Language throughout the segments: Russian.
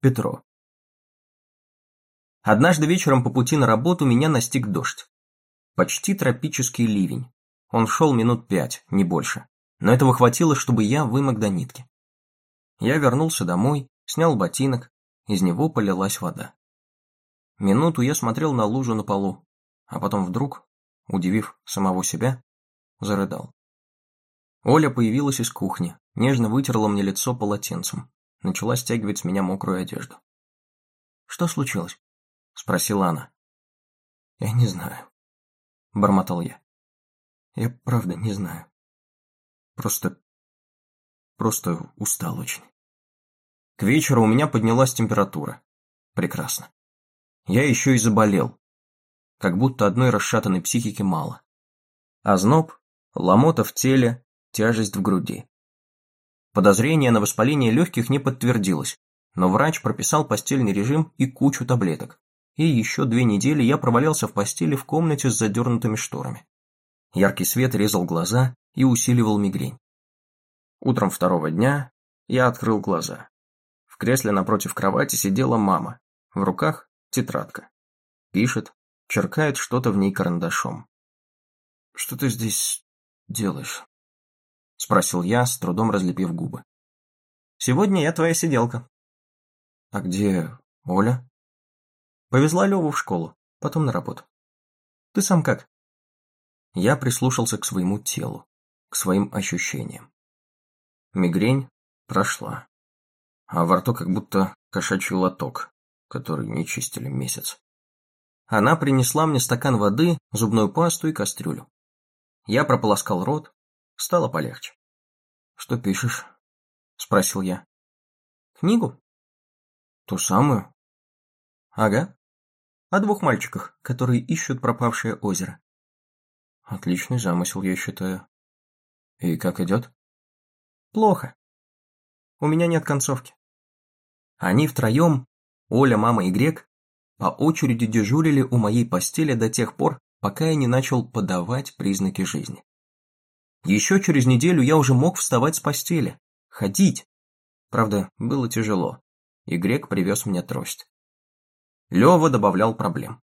Петро. Однажды вечером по пути на работу меня настиг дождь. Почти тропический ливень. Он шел минут пять, не больше. Но этого хватило, чтобы я вымок до нитки. Я вернулся домой, снял ботинок, из него полилась вода. Минуту я смотрел на лужу на полу, а потом вдруг, удивив самого себя, зарыдал. Оля появилась из кухни, нежно вытерла мне лицо полотенцем, начала стягивать с меня мокрую одежду. «Что случилось?» – спросила она. «Я не знаю», – бормотал я. «Я правда не знаю. Просто... просто устал очень». К вечеру у меня поднялась температура. Прекрасно. Я еще и заболел. Как будто одной расшатанной психики мало. Озноб, ломота в теле, тяжесть в груди. Подозрение на воспаление легких не подтвердилось, но врач прописал постельный режим и кучу таблеток. И еще две недели я провалялся в постели в комнате с задернутыми шторами. Яркий свет резал глаза и усиливал мигрень. Утром второго дня я открыл глаза. В кресле напротив кровати сидела мама, в руках тетрадка. Пишет, черкает что-то в ней карандашом. «Что ты здесь делаешь?» — спросил я, с трудом разлепив губы. «Сегодня я твоя сиделка». «А где Оля?» «Повезла Леву в школу, потом на работу. Ты сам как?» Я прислушался к своему телу, к своим ощущениям. Мигрень прошла, а во рту как будто кошачий лоток, который не чистили месяц. Она принесла мне стакан воды, зубную пасту и кастрюлю. Я прополоскал рот, Стало полегче. «Что пишешь?» – спросил я. «Книгу?» «Ту самую?» «Ага. О двух мальчиках, которые ищут пропавшее озеро». «Отличный замысел, я считаю. И как идет?» «Плохо. У меня нет концовки». Они втроем, Оля, мама и Грек, по очереди дежурили у моей постели до тех пор, пока я не начал подавать признаки жизни. Еще через неделю я уже мог вставать с постели, ходить. Правда, было тяжело, и Грек привез мне трость. Лева добавлял проблем.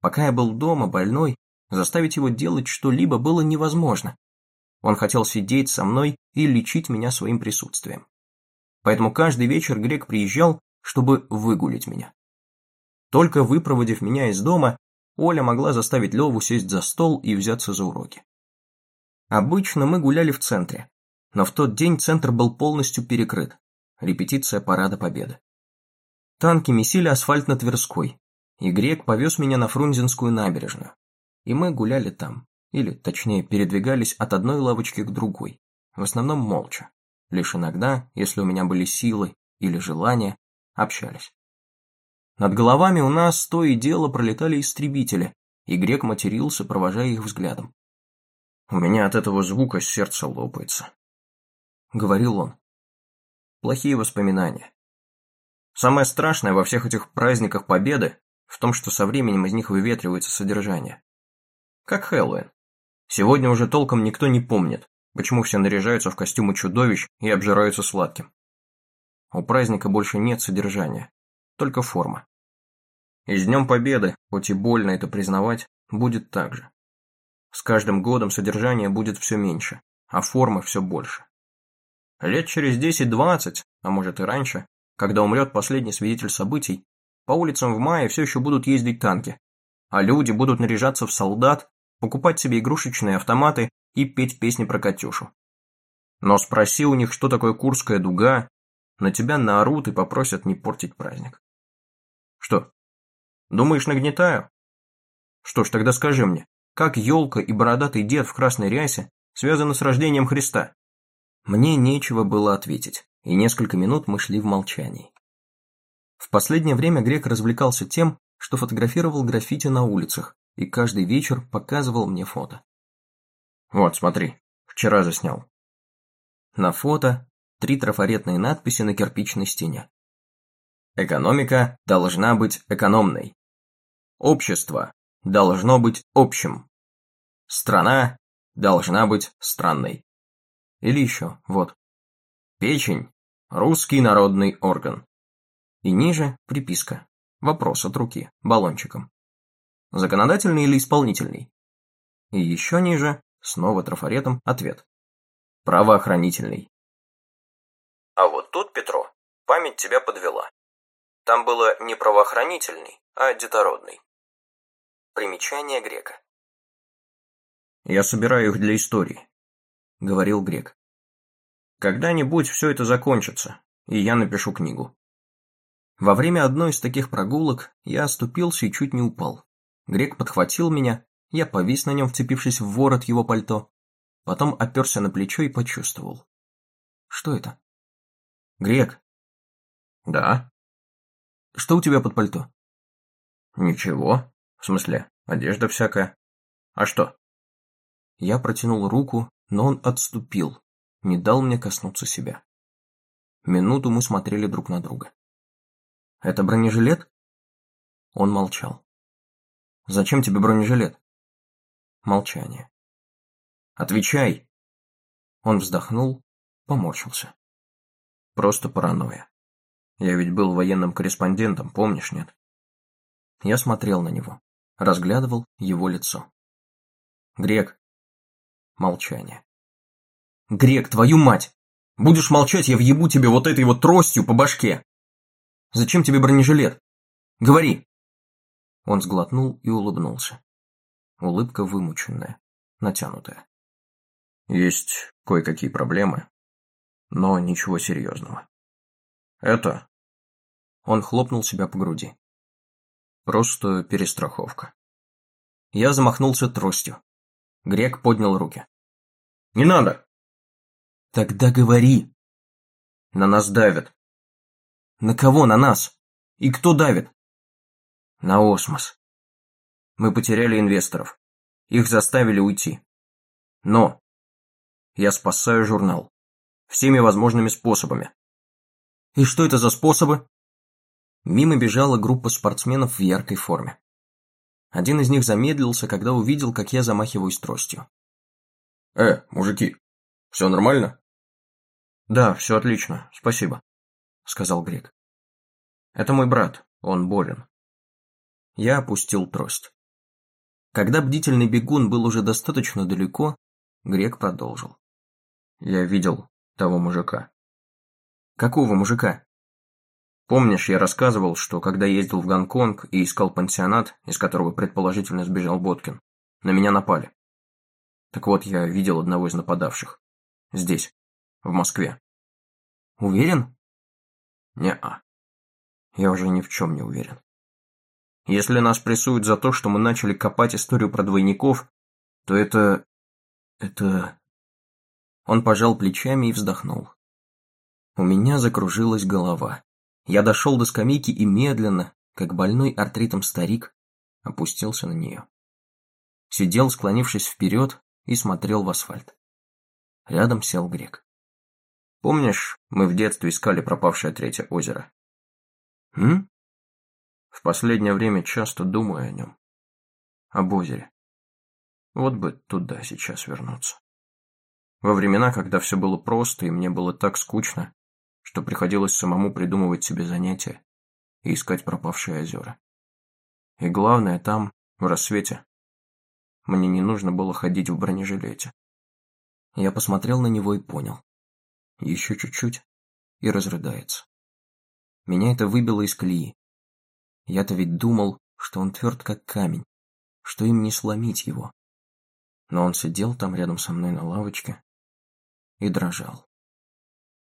Пока я был дома больной, заставить его делать что-либо было невозможно. Он хотел сидеть со мной и лечить меня своим присутствием. Поэтому каждый вечер Грек приезжал, чтобы выгулить меня. Только выпроводив меня из дома, Оля могла заставить Леву сесть за стол и взяться за уроки. Обычно мы гуляли в центре, но в тот день центр был полностью перекрыт. Репетиция Парада Победы. Танки месили асфальт на Тверской, и Грек повез меня на Фрунзенскую набережную. И мы гуляли там, или, точнее, передвигались от одной лавочки к другой, в основном молча. Лишь иногда, если у меня были силы или желания, общались. Над головами у нас то и дело пролетали истребители, и Грек матерился, провожая их взглядом. У меня от этого звука сердце лопается. Говорил он. Плохие воспоминания. Самое страшное во всех этих праздниках Победы в том, что со временем из них выветривается содержание. Как Хэллоуин. Сегодня уже толком никто не помнит, почему все наряжаются в костюмы чудовищ и обжираются сладким. У праздника больше нет содержания, только форма. И с Днем Победы, хоть и больно это признавать, будет так же. С каждым годом содержание будет все меньше, а формы все больше. Лет через 10-20, а может и раньше, когда умрет последний свидетель событий, по улицам в мае все еще будут ездить танки, а люди будут наряжаться в солдат, покупать себе игрушечные автоматы и петь песни про Катюшу. Но спроси у них, что такое Курская дуга, на тебя наорут и попросят не портить праздник. Что, думаешь, нагнетаю? Что ж, тогда скажи мне, как елка и бородатый дед в красной рясе связаны с рождением Христа? Мне нечего было ответить, и несколько минут мы шли в молчании. В последнее время Грек развлекался тем, что фотографировал граффити на улицах и каждый вечер показывал мне фото. Вот, смотри, вчера заснял. На фото три трафаретные надписи на кирпичной стене. Экономика должна быть экономной. Общество должно быть общим. Страна должна быть странной. Или еще, вот. Печень – русский народный орган. И ниже приписка. Вопрос от руки, баллончиком. Законодательный или исполнительный? И еще ниже, снова трафаретом, ответ. Правоохранительный. А вот тут, Петро, память тебя подвела. Там было не правоохранительный, а детородный. Примечание грека. «Я собираю их для истории», — говорил грек. «Когда-нибудь все это закончится, и я напишу книгу». Во время одной из таких прогулок я оступился и чуть не упал. Грек подхватил меня, я повис на нем, вцепившись в ворот его пальто, потом оперся на плечо и почувствовал. Что это? Грек. Да. Что у тебя под пальто? Ничего. В смысле, одежда всякая. А что? Я протянул руку, но он отступил, не дал мне коснуться себя. Минуту мы смотрели друг на друга. «Это бронежилет?» Он молчал. «Зачем тебе бронежилет?» Молчание. «Отвечай!» Он вздохнул, поморщился. «Просто паранойя. Я ведь был военным корреспондентом, помнишь, нет?» Я смотрел на него, разглядывал его лицо. «Грек!» Молчание. «Грек, твою мать! Будешь молчать, я въебу тебе вот этой вот тростью по башке!» Зачем тебе бронежилет? Говори!» Он сглотнул и улыбнулся. Улыбка вымученная, натянутая. «Есть кое-какие проблемы, но ничего серьезного. Это...» Он хлопнул себя по груди. «Просто перестраховка». Я замахнулся тростью. Грек поднял руки. «Не надо!» «Тогда говори!» «На нас давят. На кого на нас? И кто давит? На осмос. Мы потеряли инвесторов. Их заставили уйти. Но я спасаю журнал. Всеми возможными способами. И что это за способы? Мимо бежала группа спортсменов в яркой форме. Один из них замедлился, когда увидел, как я замахиваюсь тростью. «Э, мужики, все нормально?» «Да, все отлично, спасибо», — сказал Грек. «Это мой брат, он болен». Я опустил трость. Когда бдительный бегун был уже достаточно далеко, Грек продолжил. «Я видел того мужика». «Какого мужика?» «Помнишь, я рассказывал, что когда ездил в Гонконг и искал пансионат, из которого предположительно сбежал Боткин, на меня напали. Так вот, я видел одного из нападавших. Здесь, в Москве». «Уверен?» Не-а. Я уже ни в чем не уверен. Если нас прессуют за то, что мы начали копать историю про двойников, то это... это... Он пожал плечами и вздохнул. У меня закружилась голова. Я дошел до скамейки и медленно, как больной артритом старик, опустился на нее. Сидел, склонившись вперед, и смотрел в асфальт. Рядом сел грек. Помнишь, мы в детстве искали пропавшее третье озеро? М? В последнее время часто думаю о нем. Об озере. Вот бы туда сейчас вернуться. Во времена, когда все было просто и мне было так скучно, что приходилось самому придумывать себе занятия и искать пропавшие озера. И главное, там, в рассвете, мне не нужно было ходить в бронежилете. Я посмотрел на него и понял. Еще чуть-чуть и разрыдается. Меня это выбило из колеи. Я-то ведь думал, что он тверд как камень, что им не сломить его. Но он сидел там рядом со мной на лавочке и дрожал.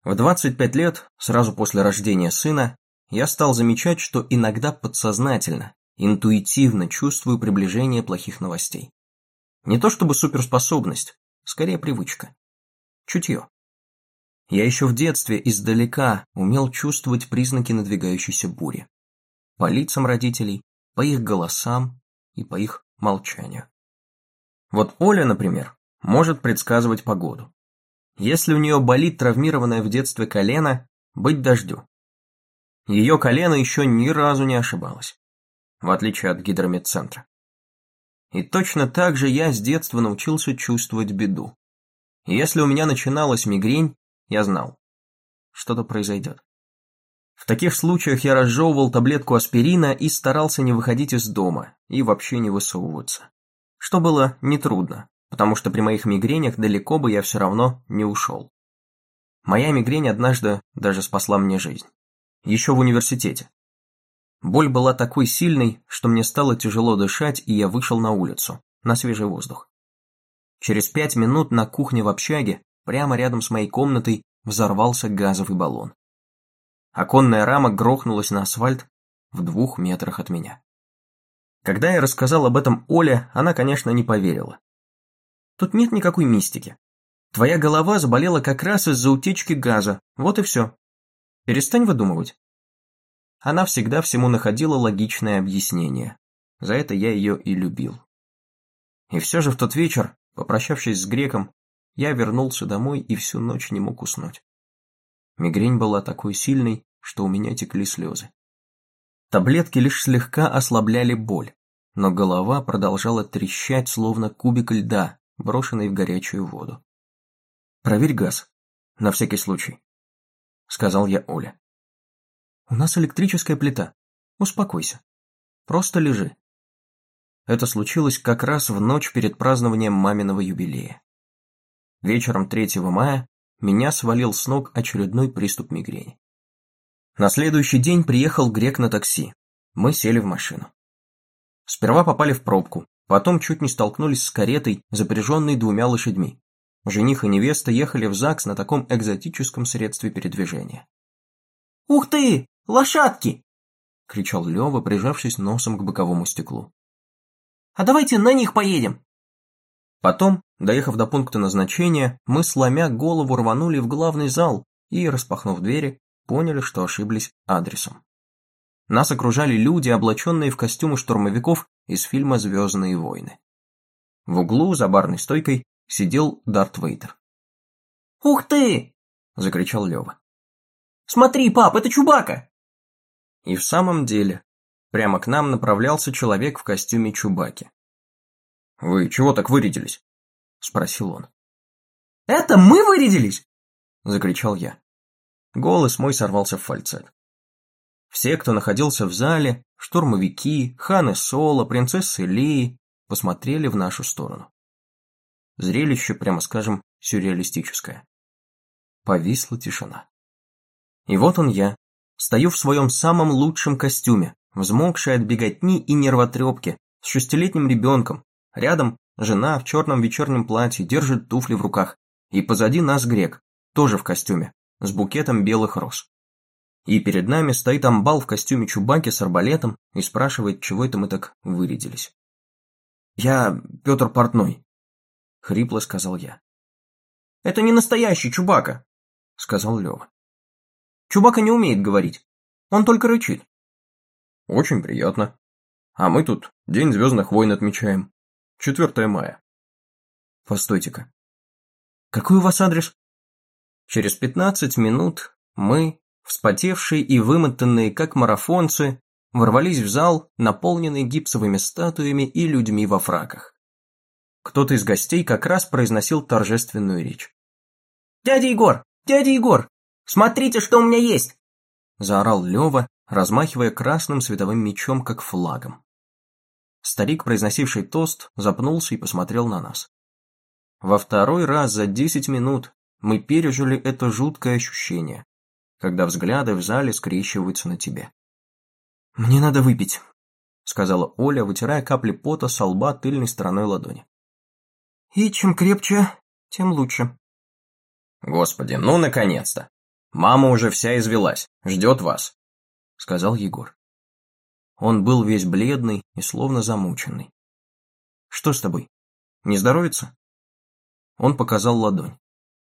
В 25 лет, сразу после рождения сына, я стал замечать, что иногда подсознательно, интуитивно чувствую приближение плохих новостей. Не то чтобы суперспособность, скорее привычка. Чутье. Я еще в детстве издалека умел чувствовать признаки надвигающейся бури. По лицам родителей, по их голосам и по их молчанию. Вот Оля, например, может предсказывать погоду. Если у нее болит травмированное в детстве колено, быть дождю. Ее колено еще ни разу не ошибалось, в отличие от гидромедцентра. И точно так же я с детства научился чувствовать беду. Если у меня начиналась мигрень, я знал, что-то произойдет. В таких случаях я разжевывал таблетку аспирина и старался не выходить из дома и вообще не высовываться. Что было нетрудно, потому что при моих мигренях далеко бы я все равно не ушел. Моя мигрень однажды даже спасла мне жизнь. Еще в университете. Боль была такой сильной, что мне стало тяжело дышать, и я вышел на улицу, на свежий воздух. Через пять минут на кухне в общаге, прямо рядом с моей комнатой, взорвался газовый баллон. Оконная рама грохнулась на асфальт в двух метрах от меня. Когда я рассказал об этом Оле, она, конечно, не поверила. Тут нет никакой мистики. Твоя голова заболела как раз из-за утечки газа, вот и все. Перестань выдумывать. Она всегда всему находила логичное объяснение. За это я ее и любил. И все же в тот вечер, попрощавшись с греком, я вернулся домой и всю ночь не мог уснуть. Мигрень была такой сильной, что у меня текли слезы. Таблетки лишь слегка ослабляли боль, но голова продолжала трещать, словно кубик льда, брошенный в горячую воду. «Проверь газ, на всякий случай», — сказал я Оле. «У нас электрическая плита. Успокойся. Просто лежи». Это случилось как раз в ночь перед празднованием маминого юбилея. Вечером 3 мая меня свалил с ног очередной приступ мигрени. На следующий день приехал грек на такси. Мы сели в машину. Сперва попали в пробку, потом чуть не столкнулись с каретой, запряженной двумя лошадьми. Жених и невеста ехали в ЗАГС на таком экзотическом средстве передвижения. «Ух ты! Лошадки!» — кричал Лёва, прижавшись носом к боковому стеклу. «А давайте на них поедем!» Потом, доехав до пункта назначения, мы, сломя голову, рванули в главный зал и, распахнув двери, поняли, что ошиблись адресом. Нас окружали люди, облаченные в костюмы штурмовиков из фильма «Звездные войны». В углу, за барной стойкой, сидел Дарт Вейдер. «Ух ты!» – закричал Лева. «Смотри, пап, это Чубака!» И в самом деле, прямо к нам направлялся человек в костюме Чубаки. «Вы чего так вырядились?» – спросил он. «Это мы вырядились?» – закричал я. Голос мой сорвался в фальцет. Все, кто находился в зале, штурмовики, ханы Соло, принцессы Леи, посмотрели в нашу сторону. Зрелище, прямо скажем, сюрреалистическое. Повисла тишина. И вот он я, стою в своем самом лучшем костюме, взмокший от беготни и нервотрепки, с шестилетним ребенком, Рядом жена в черном вечернем платье держит туфли в руках, и позади нас грек, тоже в костюме, с букетом белых роз. И перед нами стоит амбал в костюме Чубаки с арбалетом и спрашивает, чего это мы так вырядились. «Я Петр Портной», — хрипло сказал я. «Это не настоящий Чубака», — сказал Лева. «Чубака не умеет говорить, он только рычит». «Очень приятно. А мы тут День Звездных войн отмечаем. 4 мая. Постойте-ка. Какой у вас адрес? Через 15 минут мы, вспотевшие и вымотанные как марафонцы, ворвались в зал, наполненный гипсовыми статуями и людьми во фраках. Кто-то из гостей как раз произносил торжественную речь. «Дядя Егор! Дядя Егор! Смотрите, что у меня есть!» Заорал Лева, размахивая красным световым мечом, как флагом. Старик, произносивший тост, запнулся и посмотрел на нас. Во второй раз за десять минут мы пережили это жуткое ощущение, когда взгляды в зале скрещиваются на тебе. «Мне надо выпить», — сказала Оля, вытирая капли пота со лба тыльной стороной ладони. «И чем крепче, тем лучше». «Господи, ну наконец-то! Мама уже вся извелась, ждет вас», — сказал Егор. Он был весь бледный и словно замученный. «Что с тобой? Не здоровится?» Он показал ладонь.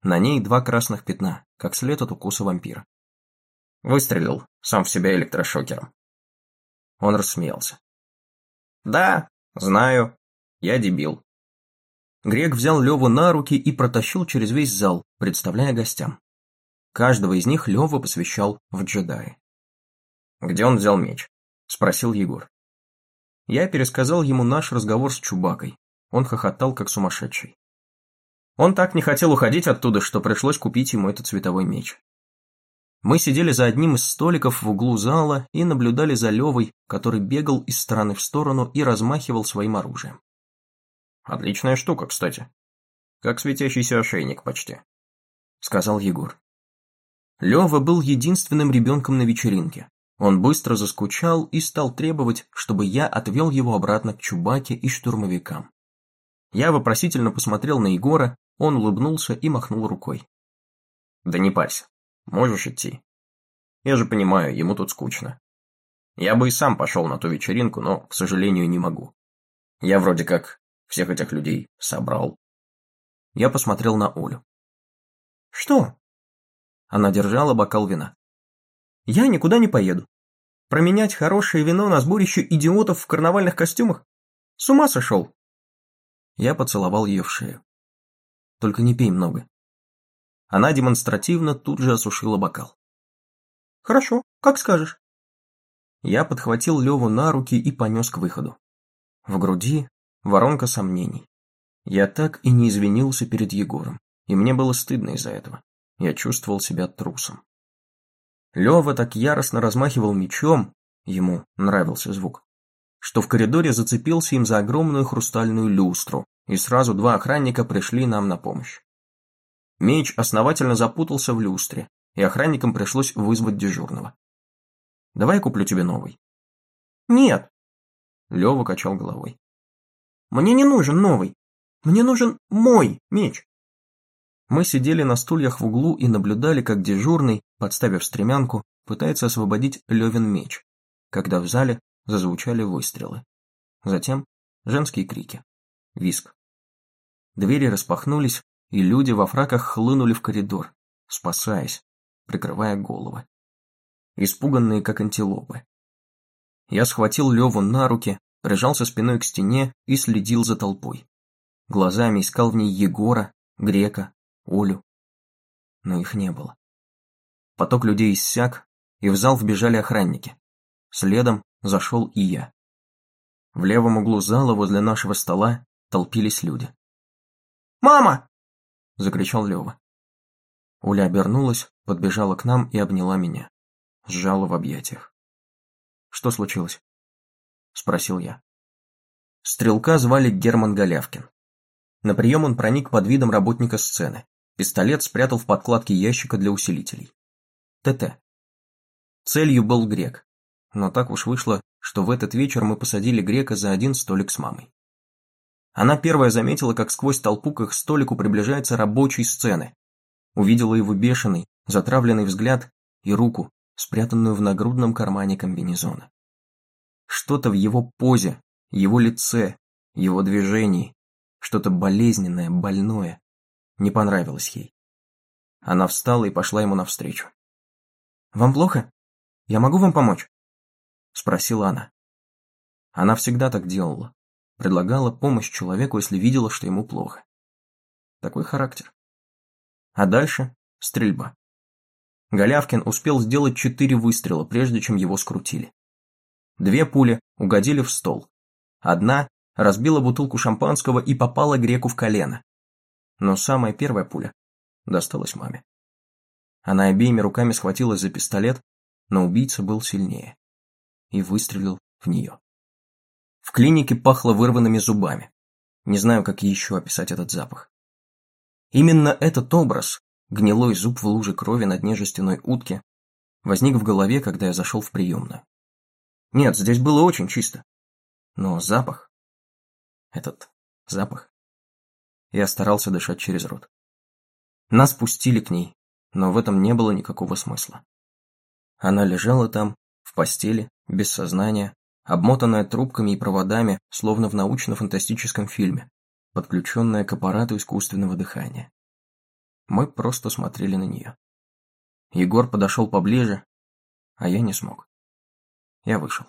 На ней два красных пятна, как след от укуса вампира. Выстрелил, сам в себя электрошокером. Он рассмеялся. «Да, знаю. Я дебил». Грек взял Леву на руки и протащил через весь зал, представляя гостям. Каждого из них Лева посвящал в джедаи. Где он взял меч? – спросил Егор. Я пересказал ему наш разговор с Чубакой. Он хохотал, как сумасшедший. Он так не хотел уходить оттуда, что пришлось купить ему этот цветовой меч. Мы сидели за одним из столиков в углу зала и наблюдали за Левой, который бегал из стороны в сторону и размахивал своим оружием. «Отличная штука, кстати. Как светящийся ошейник почти», — сказал Егор. Лева был единственным ребенком на вечеринке. Он быстро заскучал и стал требовать, чтобы я отвел его обратно к Чубаке и штурмовикам. Я вопросительно посмотрел на Егора, он улыбнулся и махнул рукой. «Да не парься, можешь идти. Я же понимаю, ему тут скучно. Я бы и сам пошел на ту вечеринку, но, к сожалению, не могу. Я вроде как всех этих людей собрал». Я посмотрел на Олю. «Что?» Она держала бокал вина. «Я никуда не поеду. Променять хорошее вино на сборище идиотов в карнавальных костюмах? С ума сошел!» Я поцеловал ее в шею. «Только не пей много». Она демонстративно тут же осушила бокал. «Хорошо, как скажешь». Я подхватил Леву на руки и понес к выходу. В груди воронка сомнений. Я так и не извинился перед Егором, и мне было стыдно из-за этого. Я чувствовал себя трусом. Лева так яростно размахивал мечом, ему нравился звук, что в коридоре зацепился им за огромную хрустальную люстру, и сразу два охранника пришли нам на помощь. Меч основательно запутался в люстре, и охранникам пришлось вызвать дежурного. «Давай я куплю тебе новый». «Нет». Лева качал головой. «Мне не нужен новый. Мне нужен мой меч». Мы сидели на стульях в углу и наблюдали, как дежурный, подставив стремянку, пытается освободить Левин меч, когда в зале зазвучали выстрелы. Затем женские крики. Виск. Двери распахнулись, и люди во фраках хлынули в коридор, спасаясь, прикрывая головы. Испуганные, как антилопы. Я схватил Леву на руки, прижался спиной к стене и следил за толпой. Глазами искал в ней Егора, Грека, Олю. Но их не было. Поток людей иссяк, и в зал вбежали охранники. Следом зашел и я. В левом углу зала возле нашего стола толпились люди. «Мама!» – закричал Лева. Оля обернулась, подбежала к нам и обняла меня. Сжала в объятиях. «Что случилось?» – спросил я. Стрелка звали Герман Голявкин. На прием он проник под видом работника сцены. Пистолет спрятал в подкладке ящика для усилителей. ТТ. Целью был грек. Но так уж вышло, что в этот вечер мы посадили грека за один столик с мамой. Она первая заметила, как сквозь толпу к их столику приближается рабочий сцены. Увидела его бешеный, затравленный взгляд и руку, спрятанную в нагрудном кармане комбинезона. Что-то в его позе, его лице, его движении, что-то болезненное, больное, не понравилось ей. Она встала и пошла ему навстречу. «Вам плохо? Я могу вам помочь?» Спросила она. Она всегда так делала. Предлагала помощь человеку, если видела, что ему плохо. Такой характер. А дальше стрельба. Голявкин успел сделать четыре выстрела, прежде чем его скрутили. Две пули угодили в стол. Одна разбила бутылку шампанского и попала греку в колено, но самая первая пуля досталась маме. Она обеими руками схватилась за пистолет, но убийца был сильнее и выстрелил в нее. В клинике пахло вырванными зубами. Не знаю, как еще описать этот запах. Именно этот образ, гнилой зуб в луже крови на дне жестяной утки, возник в голове, когда я зашел в приемную. Нет, здесь было очень чисто. Но запах... Этот запах... Я старался дышать через рот. Нас пустили к ней, но в этом не было никакого смысла. Она лежала там, в постели, без сознания, обмотанная трубками и проводами, словно в научно-фантастическом фильме, подключенная к аппарату искусственного дыхания. Мы просто смотрели на нее. Егор подошел поближе, а я не смог. Я вышел.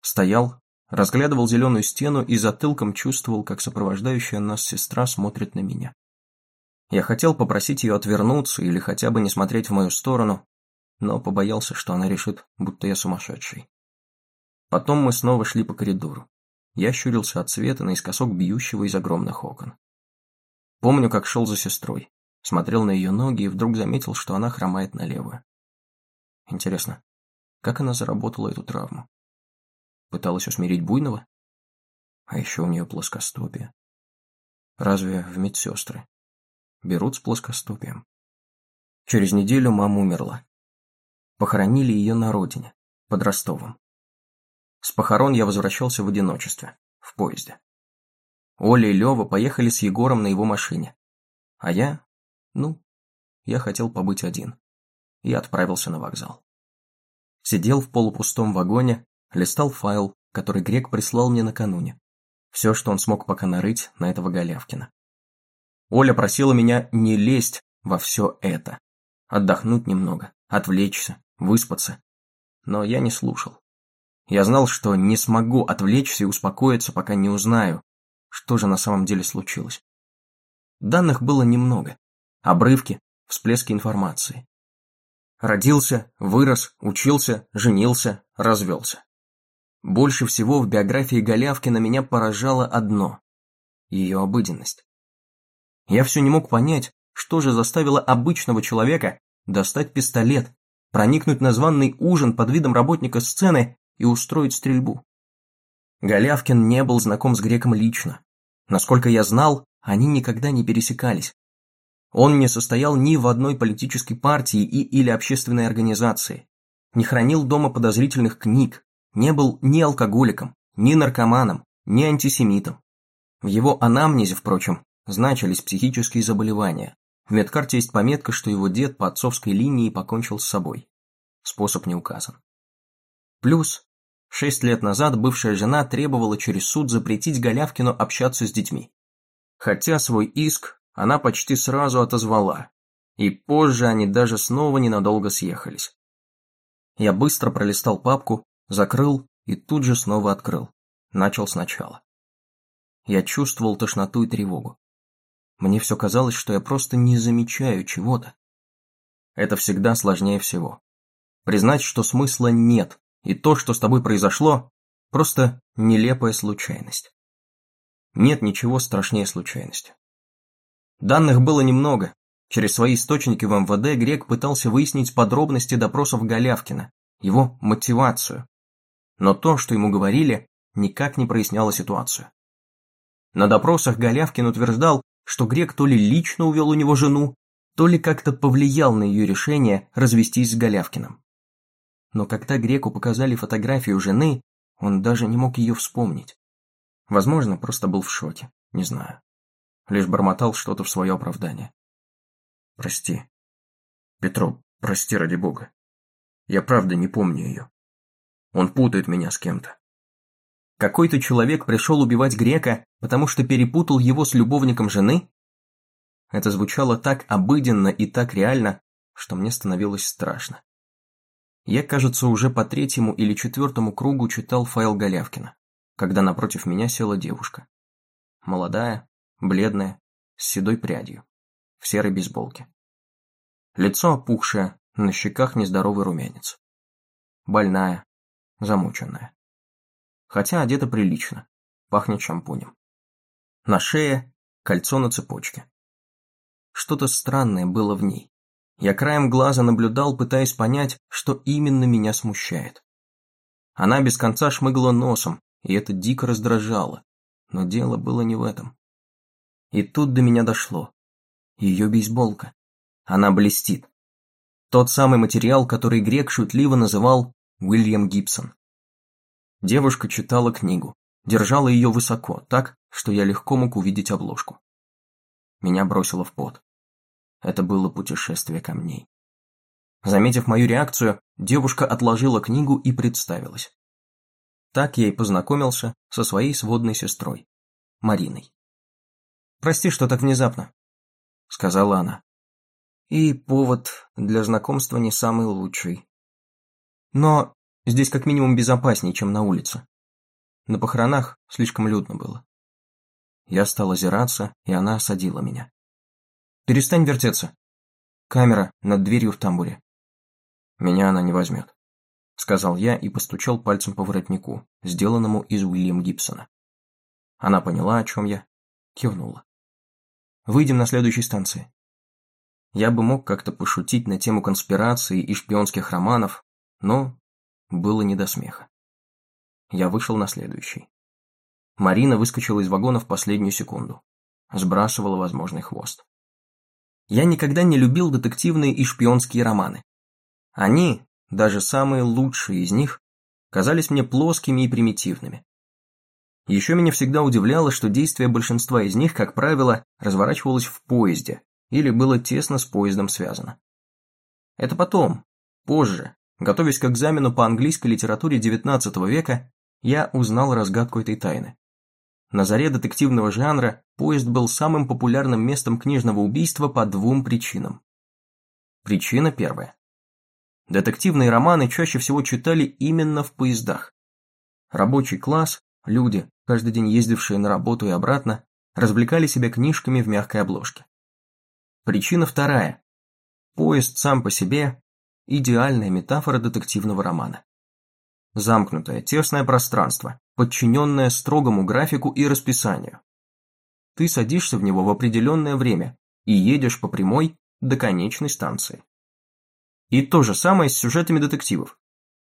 Стоял, разглядывал зеленую стену и затылком чувствовал, как сопровождающая нас сестра смотрит на меня. Я хотел попросить ее отвернуться или хотя бы не смотреть в мою сторону, но побоялся, что она решит, будто я сумасшедший. Потом мы снова шли по коридору. Я щурился от света наискосок бьющего из огромных окон. Помню, как шел за сестрой, смотрел на ее ноги и вдруг заметил, что она хромает налево. Интересно, как она заработала эту травму? Пыталась усмирить буйного? А еще у нее плоскостопие. Разве в медсестры берут с плоскостопием? Через неделю мама умерла. Похоронили ее на родине, под Ростовом. С похорон я возвращался в одиночестве, в поезде. Оля и Лева поехали с Егором на его машине. А я, ну, я хотел побыть один. И отправился на вокзал. Сидел в полупустом вагоне, листал файл, который Грек прислал мне накануне. Все, что он смог пока нарыть на этого Голявкина. Оля просила меня не лезть во все это. Отдохнуть немного, отвлечься, выспаться. Но я не слушал. Я знал, что не смогу отвлечься и успокоиться, пока не узнаю, что же на самом деле случилось. Данных было немного. Обрывки, всплески информации. Родился, вырос, учился, женился, развелся. Больше всего в биографии Голявкина меня поражало одно – ее обыденность. Я все не мог понять, что же заставило обычного человека достать пистолет, проникнуть на званный ужин под видом работника сцены и устроить стрельбу. Голявкин не был знаком с греком лично. Насколько я знал, они никогда не пересекались. Он не состоял ни в одной политической партии и или общественной организации, не хранил дома подозрительных книг, не был ни алкоголиком, ни наркоманом, ни антисемитом. В его анамнезе, впрочем, значились психические заболевания. В медкарте есть пометка, что его дед по отцовской линии покончил с собой. Способ не указан. Плюс, шесть лет назад бывшая жена требовала через суд запретить Голявкину общаться с детьми. Хотя свой иск она почти сразу отозвала, и позже они даже снова ненадолго съехались. Я быстро пролистал папку, закрыл и тут же снова открыл. Начал сначала. Я чувствовал тошноту и тревогу. Мне все казалось, что я просто не замечаю чего-то. Это всегда сложнее всего. Признать, что смысла нет, и то, что с тобой произошло, просто нелепая случайность. Нет ничего страшнее случайности. Данных было немного. Через свои источники в МВД Грек пытался выяснить подробности допросов Голявкина, его мотивацию. Но то, что ему говорили, никак не проясняло ситуацию. На допросах Голявкин утверждал, что Грек то ли лично увел у него жену, то ли как-то повлиял на ее решение развестись с Голявкиным. Но когда Греку показали фотографию жены, он даже не мог ее вспомнить. Возможно, просто был в шоке, не знаю лишь бормотал что-то в свое оправдание. «Прости. Петро, прости ради бога. Я правда не помню ее. Он путает меня с кем-то». Какой-то человек пришел убивать грека, потому что перепутал его с любовником жены? Это звучало так обыденно и так реально, что мне становилось страшно. Я, кажется, уже по третьему или четвертому кругу читал файл Голявкина, когда напротив меня села девушка. Молодая, бледная, с седой прядью, в серой бейсболке. Лицо опухшее, на щеках нездоровый румянец. Больная, замученная. Хотя одета прилично, пахнет шампунем. На шее кольцо на цепочке. Что-то странное было в ней. Я краем глаза наблюдал, пытаясь понять, что именно меня смущает. Она без конца шмыгла носом, и это дико раздражало. Но дело было не в этом. И тут до меня дошло. Ее бейсболка. Она блестит. Тот самый материал, который Грек шутливо называл Уильям Гибсон. Девушка читала книгу, держала ее высоко, так, что я легко мог увидеть обложку. Меня бросило в пот. Это было путешествие камней. Заметив мою реакцию, девушка отложила книгу и представилась. Так я и познакомился со своей сводной сестрой, Мариной. «Прости, что так внезапно», — сказала она. «И повод для знакомства не самый лучший. Но здесь как минимум безопаснее, чем на улице. На похоронах слишком людно было». Я стал озираться, и она осадила меня. «Перестань вертеться. Камера над дверью в тамбуре». «Меня она не возьмет», — сказал я и постучал пальцем по воротнику, сделанному из Уильям Гибсона. Она поняла, о чем я, кивнула. Выйдем на следующей станции. Я бы мог как-то пошутить на тему конспирации и шпионских романов, но было не до смеха. Я вышел на следующий. Марина выскочила из вагона в последнюю секунду. Сбрасывала возможный хвост. Я никогда не любил детективные и шпионские романы. Они, даже самые лучшие из них, казались мне плоскими и примитивными. Еще меня всегда удивляло, что действие большинства из них, как правило, разворачивалось в поезде или было тесно с поездом связано. Это потом, позже, готовясь к экзамену по английской литературе XIX века, я узнал разгадку этой тайны. На заре детективного жанра поезд был самым популярным местом книжного убийства по двум причинам. Причина первая. Детективные романы чаще всего читали именно в поездах. Рабочий класс, люди, каждый день ездившие на работу и обратно, развлекали себя книжками в мягкой обложке. Причина вторая. Поезд сам по себе – идеальная метафора детективного романа. Замкнутое, тесное пространство, подчиненное строгому графику и расписанию. Ты садишься в него в определенное время и едешь по прямой до конечной станции. И то же самое с сюжетами детективов.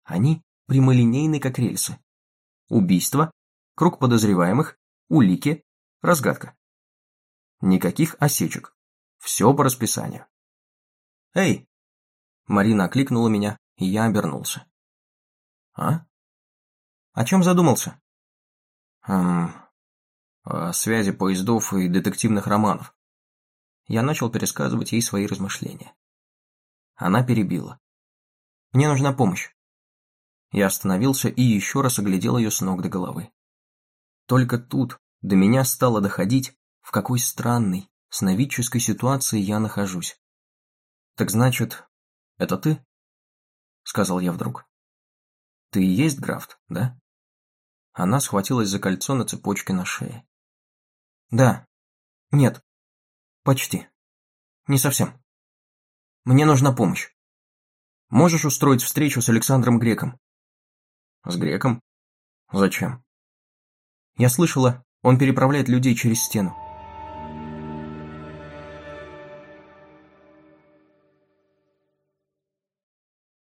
Они прямолинейны, как рельсы. Убийство, круг подозреваемых, улики, разгадка. Никаких осечек. Все по расписанию. «Эй!» Марина окликнула меня, и я обернулся. «А?» «О чем задумался?» «Эм... О связи поездов и детективных романов». Я начал пересказывать ей свои размышления. Она перебила. «Мне нужна помощь». Я остановился и еще раз оглядел ее с ног до головы. Только тут до меня стало доходить, в какой странной, сновидческой ситуации я нахожусь. «Так значит, это ты?» — сказал я вдруг. «Ты и есть Графт, да?» Она схватилась за кольцо на цепочке на шее. «Да. Нет. Почти. Не совсем. Мне нужна помощь. Можешь устроить встречу с Александром Греком?» «С Греком? Зачем?» «Я слышала, он переправляет людей через стену.